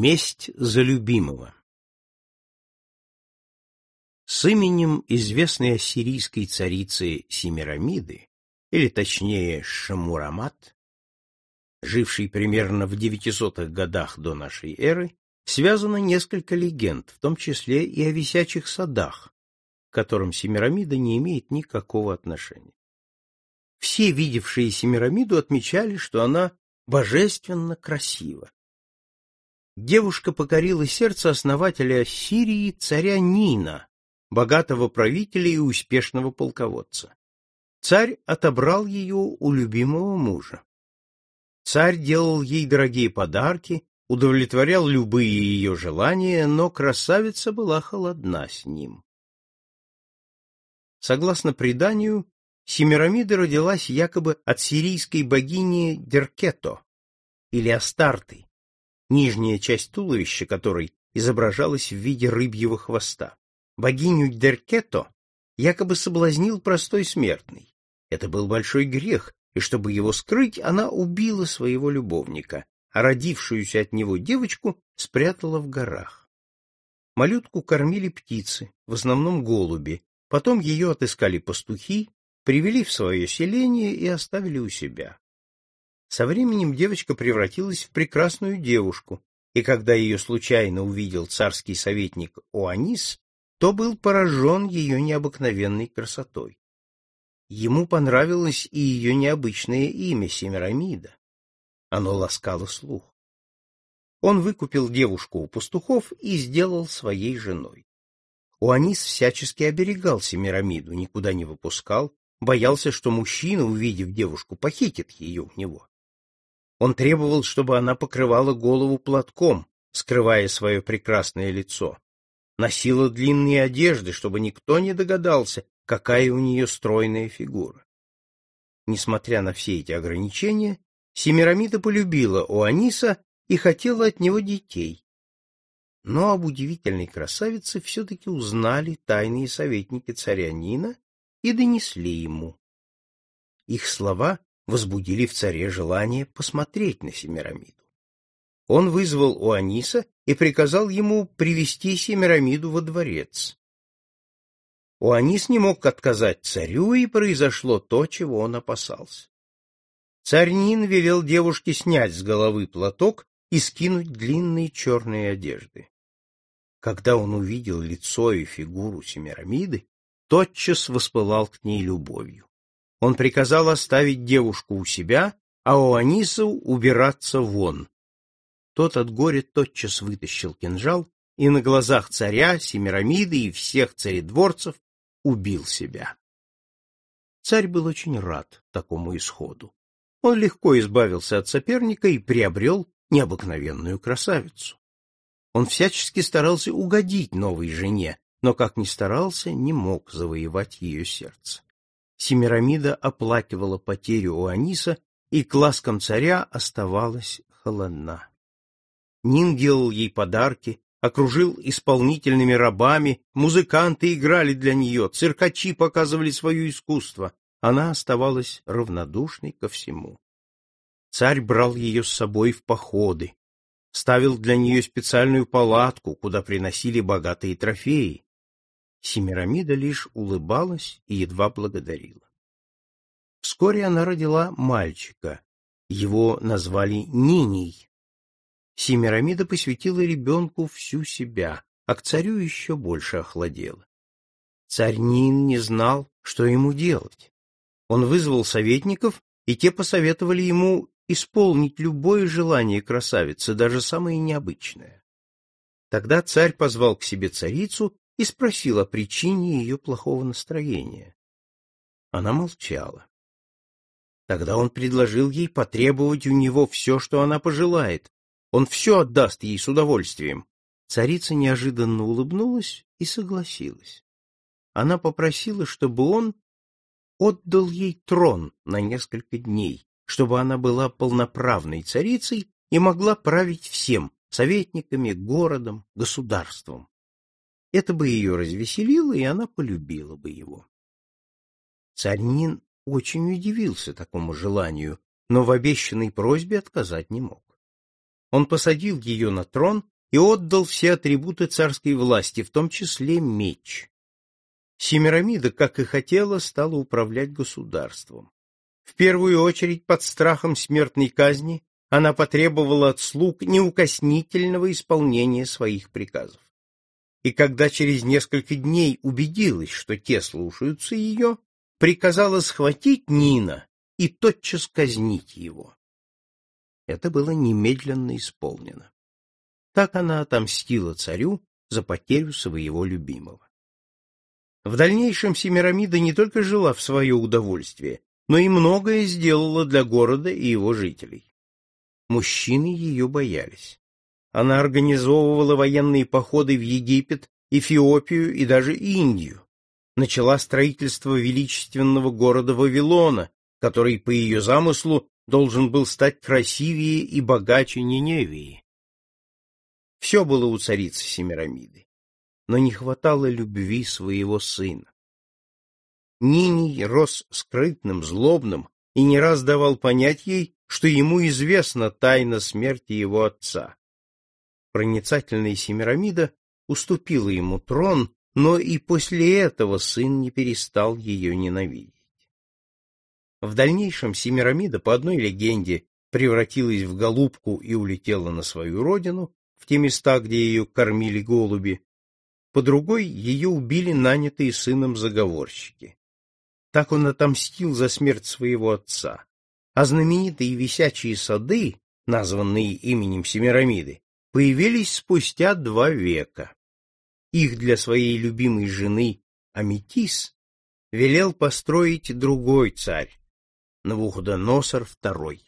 Месть за любимого С именем известной ассирийской царицы Семирамиды, или точнее Шамурамат, жившей примерно в 900-х годах до нашей эры, связано несколько легенд, в том числе и о висячих садах, к которым Семирамида не имеет никакого отношения. Все, видевшие Семирамиду, отмечали, что она божественно красива. Девушка покорила сердце основателя Сирии царя Нина, богатого правителя и успешного полководца. Царь отобрал ее у любимого мужа. Царь делал ей дорогие подарки, удовлетворял любые ее желания, но красавица была холодна с ним. Согласно преданию, Семирамида родилась якобы от сирийской богини Деркето или Астарты, нижняя часть туловища которой изображалась в виде рыбьего хвоста. Богиню Деркето якобы соблазнил простой смертный. Это был большой грех, и чтобы его скрыть, она убила своего любовника, а родившуюся от него девочку спрятала в горах. Малютку кормили птицы, в основном голуби, потом ее отыскали пастухи, привели в свое селение и оставили у себя. Со временем девочка превратилась в прекрасную девушку, и когда ее случайно увидел царский советник Оанис, то был поражен ее необыкновенной красотой. Ему понравилось и ее необычное имя Семирамида. Оно ласкало слух. Он выкупил девушку у пастухов и сделал своей женой. Уанис всячески оберегал Семирамиду, никуда не выпускал, боялся, что мужчина, увидев девушку, похитит ее у него. Он требовал, чтобы она покрывала голову платком, скрывая свое прекрасное лицо. Носила длинные одежды, чтобы никто не догадался, какая у нее стройная фигура. Несмотря на все эти ограничения, Семирамида полюбила Оаниса и хотела от него детей. Но об удивительной красавице все-таки узнали тайные советники царя Нина и донесли ему. Их слова возбудили в царе желание посмотреть на Семирамиду. Он вызвал у Аниса и приказал ему привести Семирамиду во дворец. Уанис не мог отказать царю, и произошло то, чего он опасался. Царь Нин велел девушке снять с головы платок и скинуть длинные черные одежды. Когда он увидел лицо и фигуру Семирамиды, тотчас воспылал к ней любовью он приказал оставить девушку у себя, а у Анису убираться вон. Тот от горя тотчас вытащил кинжал и на глазах царя, Семирамиды и всех царедворцев убил себя. Царь был очень рад такому исходу. Он легко избавился от соперника и приобрел необыкновенную красавицу. Он всячески старался угодить новой жене, но, как ни старался, не мог завоевать ее сердце. Семирамида оплакивала потерю у Аниса, и к ласкам царя оставалась холодна. Нин делал ей подарки, окружил исполнительными рабами, музыканты играли для нее, циркачи показывали свое искусство. Она оставалась равнодушной ко всему. Царь брал ее с собой в походы, ставил для нее специальную палатку, куда приносили богатые трофеи, Семирамида лишь улыбалась и едва благодарила. Вскоре она родила мальчика. Его назвали Ниней. Семирамида посвятила ребенку всю себя, а к царю еще больше охладела. Царь Нин не знал, что ему делать. Он вызвал советников, и те посоветовали ему исполнить любое желание красавицы, даже самое необычное. Тогда царь позвал к себе царицу и спросил о причине ее плохого настроения. Она молчала. Тогда он предложил ей потребовать у него все, что она пожелает. Он все отдаст ей с удовольствием. Царица неожиданно улыбнулась и согласилась. Она попросила, чтобы он отдал ей трон на несколько дней, чтобы она была полноправной царицей и могла править всем — советниками, городом, государством. Это бы ее развеселило, и она полюбила бы его. Царь Нин очень удивился такому желанию, но в обещанной просьбе отказать не мог. он посадил ее на трон и отдал все атрибуты царской власти, в том числе меч. Семирамида, как и хотела, стала управлять государством. В первую очередь, под страхом смертной казни, она потребовала от слуг неукоснительного исполнения своих приказов. И когда через несколько дней убедилась, что те слушаются ее, приказала схватить Нина и тотчас казнить его. Это было немедленно исполнено. Так она отомстила царю за потерю своего любимого. В дальнейшем Семирамида не только жила в свое удовольствие, но и многое сделала для города и его жителей. Мужчины ее боялись. Она организовывала военные походы в Египет, Эфиопию и даже Индию. Начала строительство величественного города Вавилона, который, по ее замыслу, должен был стать красивее и богаче Ниневии. Все было у царицы Семирамиды, но не хватало любви своего сына. Ниний рос скрытным, злобным и не раз давал понять ей, что ему известна тайна смерти его отца. Проницательная Семирамида уступила ему трон, но и после этого сын не перестал ее ненавидеть. В дальнейшем Семирамида, по одной легенде, превратилась в голубку и улетела на свою родину, в те места, где ее кормили голуби, по другой ее убили нанятые сыном заговорщики. Так он отомстил за смерть своего отца. А знаменитые висячие сады, названные именем Семирамиды, появились спустя два века. Их для своей любимой жены Аметис велел построить другой царь, Навуходоносор II.